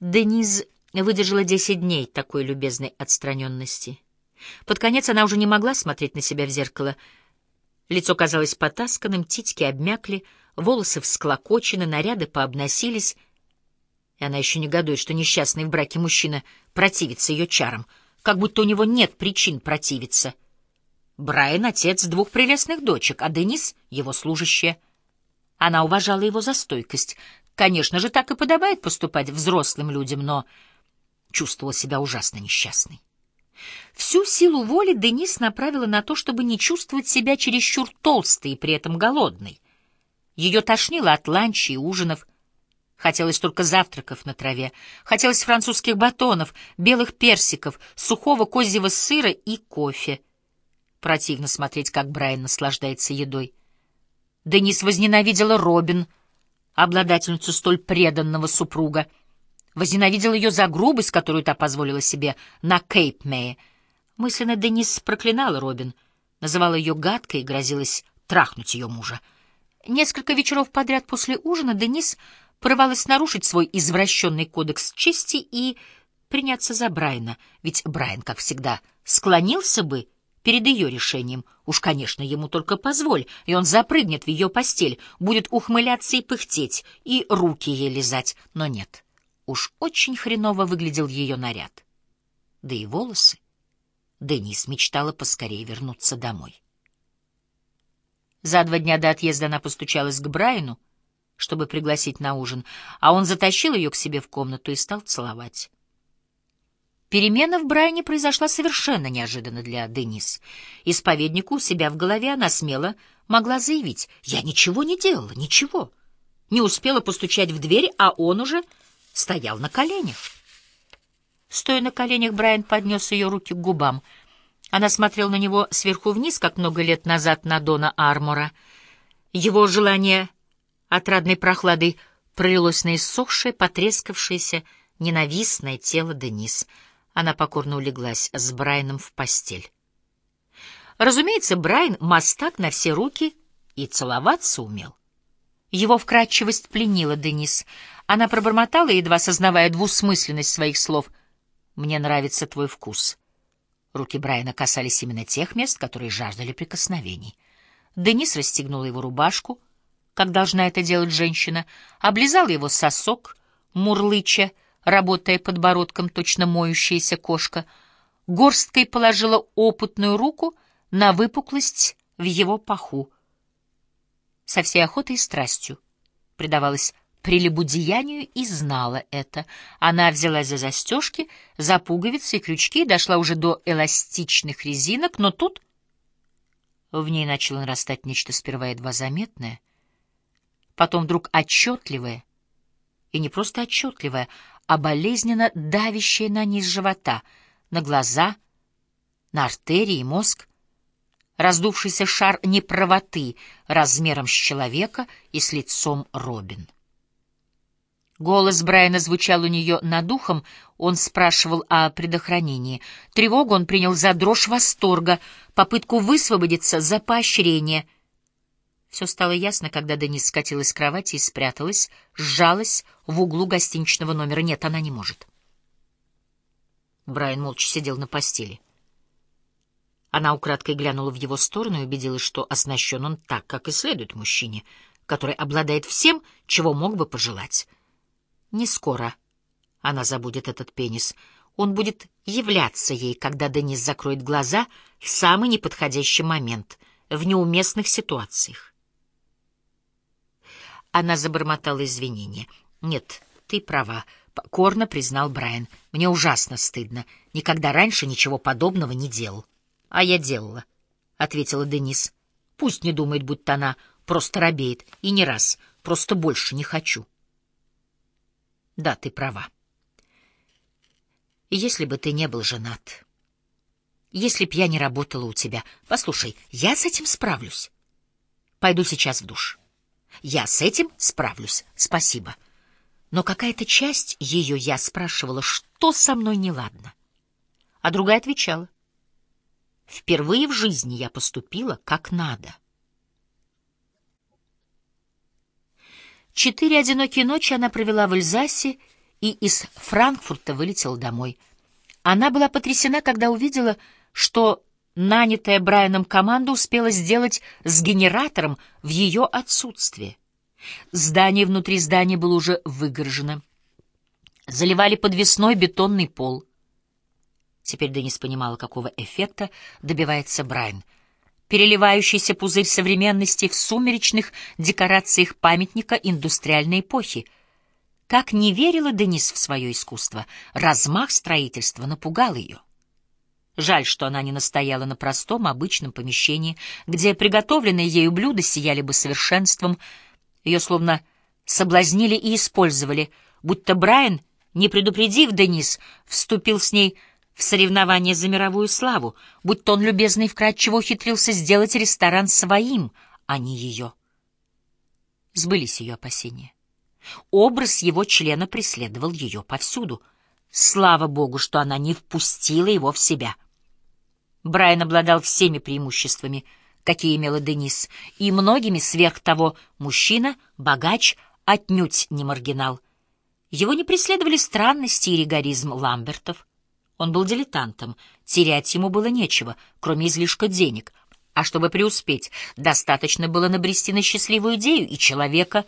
Дениз выдержала десять дней такой любезной отстраненности. Под конец она уже не могла смотреть на себя в зеркало. Лицо казалось потасканным, титьки обмякли, волосы всклокочены, наряды пообносились, и она еще негодует, что несчастный в браке мужчина противится ее чарам, как будто у него нет причин противиться. Брайан — отец двух прелестных дочек, а Денис — его служащая. Она уважала его за стойкость. Конечно же, так и подобает поступать взрослым людям, но чувствовала себя ужасно несчастной. Всю силу воли Денис направила на то, чтобы не чувствовать себя чересчур толстой и при этом голодной. Ее тошнило от ланча и ужинов, Хотелось только завтраков на траве, хотелось французских батонов, белых персиков, сухого козьего сыра и кофе. Противно смотреть, как Брайан наслаждается едой. Денис возненавидела Робин, обладательницу столь преданного супруга, возненавидел ее за грубость, которую та позволила себе на Кейп-Мэе. Мысленно Денис проклинала Робин, называла ее гадкой и грозилась трахнуть ее мужа. Несколько вечеров подряд после ужина Денис порывалась нарушить свой извращенный кодекс чести и приняться за Брайна, ведь Брайан, как всегда, склонился бы перед ее решением. Уж, конечно, ему только позволь, и он запрыгнет в ее постель, будет ухмыляться и пыхтеть, и руки ей лизать. Но нет, уж очень хреново выглядел ее наряд. Да и волосы. Денис мечтала поскорее вернуться домой. За два дня до отъезда она постучалась к Брайану, чтобы пригласить на ужин, а он затащил ее к себе в комнату и стал целовать. Перемена в Брайане произошла совершенно неожиданно для Денис. Исповеднику у себя в голове она смело могла заявить «Я ничего не делала, ничего». Не успела постучать в дверь, а он уже стоял на коленях. Стоя на коленях, Брайан поднес ее руки к губам. Она смотрела на него сверху вниз, как много лет назад на Дона Армора. Его желание Отрадной прохладой пролилось на иссохшее, потрескавшееся, ненавистное тело Денис. Она покорно улеглась с Брайаном в постель. Разумеется, Брайан мастак на все руки и целоваться умел. Его вкрадчивость пленила Денис. Она пробормотала, едва сознавая двусмысленность своих слов. «Мне нравится твой вкус». Руки Брайана касались именно тех мест, которые жаждали прикосновений. Денис расстегнула его рубашку — как должна это делать женщина, облизал его сосок, мурлыча, работая подбородком, точно моющаяся кошка, горсткой положила опытную руку на выпуклость в его паху. Со всей охотой и страстью предавалась прелюбодеянию и знала это. Она взялась за застежки, за пуговицы и крючки, дошла уже до эластичных резинок, но тут в ней начало нарастать нечто сперва едва заметное — потом вдруг отчетливое, и не просто отчетливое, а болезненно давящее на низ живота, на глаза, на артерии и мозг, раздувшийся шар неправоты размером с человека и с лицом Робин. Голос Брайана звучал у нее над ухом, он спрашивал о предохранении. Тревогу он принял за дрожь восторга, попытку высвободиться за поощрение — все стало ясно, когда Денис скатилась с кровати и спряталась, сжалась в углу гостиничного номера. Нет, она не может. Брайан молча сидел на постели. Она украдкой глянула в его сторону и убедилась, что оснащен он так, как и следует мужчине, который обладает всем, чего мог бы пожелать. Не скоро она забудет этот пенис. Он будет являться ей, когда Денис закроет глаза в самый неподходящий момент, в неуместных ситуациях. Она забормотала извинения. «Нет, ты права», — покорно признал Брайан. «Мне ужасно стыдно. Никогда раньше ничего подобного не делал». «А я делала», — ответила Денис. «Пусть не думает, будто она просто робеет. И не раз. Просто больше не хочу». «Да, ты права. Если бы ты не был женат...» Если б я не работала у тебя... Послушай, я с этим справлюсь. Пойду сейчас в душ. Я с этим справлюсь, спасибо. Но какая-то часть ее я спрашивала, что со мной неладно. А другая отвечала. Впервые в жизни я поступила как надо. Четыре одинокие ночи она провела в Эльзасе и из Франкфурта вылетела домой. Она была потрясена, когда увидела, что нанятая Брайаном команда успела сделать с генератором в ее отсутствие. Здание внутри здания было уже выгорожено. Заливали подвесной бетонный пол. Теперь Денис понимала, какого эффекта добивается Брайан. Переливающийся пузырь современности в сумеречных декорациях памятника индустриальной эпохи. Как не верила Денис в свое искусство, размах строительства напугал ее. Жаль, что она не настояла на простом, обычном помещении, где приготовленные ею блюда сияли бы совершенством. Ее словно соблазнили и использовали, будто Брайан, не предупредив Денис, вступил с ней в соревнование за мировую славу, будто он любезно и вкратчиво ухитрился сделать ресторан своим, а не ее. Сбылись ее опасения. Образ его члена преследовал ее повсюду. Слава богу, что она не впустила его в себя — Брайан обладал всеми преимуществами, какие имела Денис, и многими сверх того мужчина, богач, отнюдь не маргинал. Его не преследовали странности и ригоризм Ламбертов. Он был дилетантом, терять ему было нечего, кроме излишка денег, а чтобы преуспеть, достаточно было набрести на счастливую идею и человека,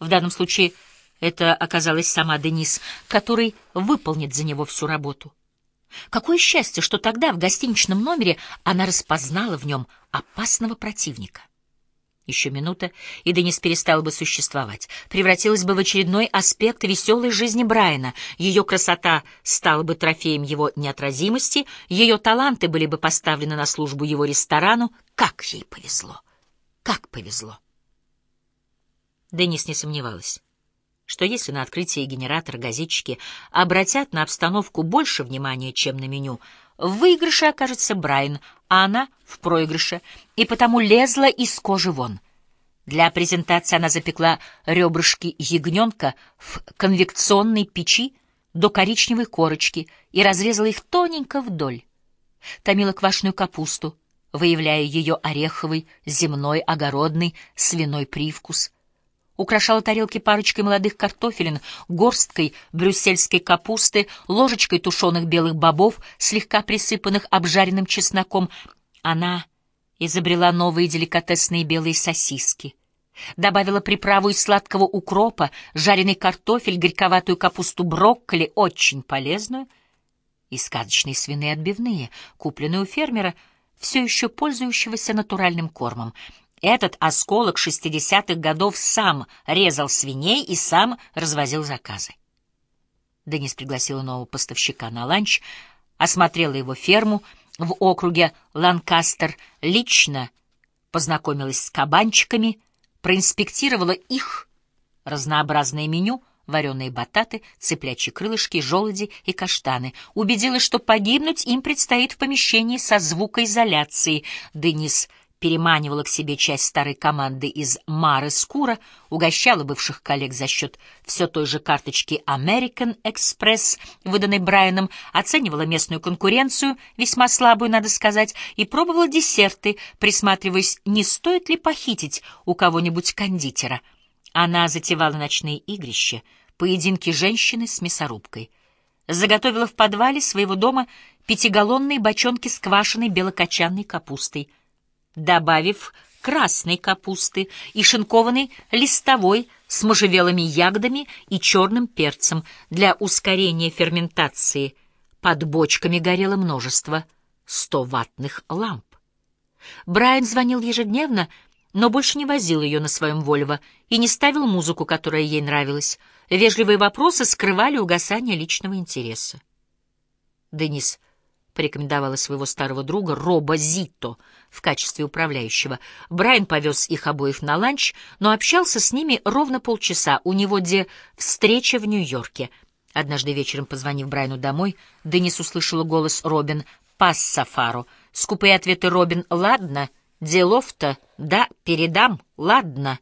в данном случае это оказалась сама Денис, который выполнит за него всю работу. Какое счастье, что тогда в гостиничном номере она распознала в нем опасного противника. Еще минута, и Денис перестала бы существовать, превратилась бы в очередной аспект веселой жизни Брайана. Ее красота стала бы трофеем его неотразимости, ее таланты были бы поставлены на службу его ресторану. Как ей повезло! Как повезло! Денис не сомневалась что если на открытии генератора газетчики обратят на обстановку больше внимания, чем на меню, в выигрыше окажется Брайан, а она в проигрыше, и потому лезла из кожи вон. Для презентации она запекла ребрышки ягненка в конвекционной печи до коричневой корочки и разрезала их тоненько вдоль. Томила квашеную капусту, выявляя ее ореховый, земной, огородный, свиной привкус — украшала тарелки парочкой молодых картофелин, горсткой брюссельской капусты, ложечкой тушеных белых бобов, слегка присыпанных обжаренным чесноком. Она изобрела новые деликатесные белые сосиски. Добавила приправу из сладкого укропа, жареный картофель, горьковатую капусту брокколи, очень полезную, и сказочные свиные отбивные, купленные у фермера, все еще пользующегося натуральным кормом. Этот осколок шестидесятых годов сам резал свиней и сам развозил заказы. Денис пригласила нового поставщика на ланч, осмотрела его ферму в округе Ланкастер, лично познакомилась с кабанчиками, проинспектировала их разнообразное меню, вареные бататы, цыплячьи крылышки, желуди и каштаны. Убедилась, что погибнуть им предстоит в помещении со звукоизоляцией. Денис переманивала к себе часть старой команды из Мары Скура, угощала бывших коллег за счет все той же карточки American Express, выданной Брайаном, оценивала местную конкуренцию, весьма слабую, надо сказать, и пробовала десерты, присматриваясь, не стоит ли похитить у кого-нибудь кондитера. Она затевала ночные игрища, поединки женщины с мясорубкой. Заготовила в подвале своего дома пятигаллонные бочонки с квашеной белокочанной капустой — добавив красной капусты и шинкованной листовой с можжевелыми ягодами и черным перцем для ускорения ферментации. Под бочками горело множество сто-ваттных ламп. Брайан звонил ежедневно, но больше не возил ее на своем Вольво и не ставил музыку, которая ей нравилась. Вежливые вопросы скрывали угасание личного интереса. Денис порекомендовала своего старого друга Роба Зито в качестве управляющего. Брайан повез их обоих на ланч, но общался с ними ровно полчаса. У него где встреча в Нью-Йорке. Однажды вечером, позвонив Брайану домой, Денис услышала голос Робин «Пассафаро». Скупые ответы Робин «Ладно, делов-то, да, передам, ладно».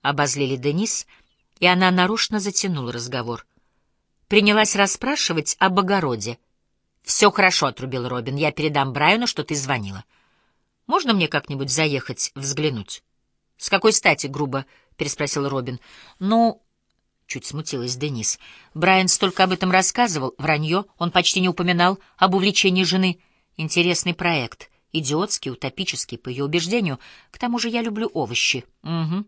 Обозлили Денис, и она нарочно затянула разговор. Принялась расспрашивать об огороде. «Все хорошо», — отрубил Робин. «Я передам Брайану, что ты звонила. Можно мне как-нибудь заехать, взглянуть?» «С какой стати?» — грубо переспросил Робин. «Ну, Чуть смутилась Денис. Брайан столько об этом рассказывал. Вранье. Он почти не упоминал об увлечении жены. Интересный проект. Идиотский, утопический, по ее убеждению. К тому же я люблю овощи. Угу.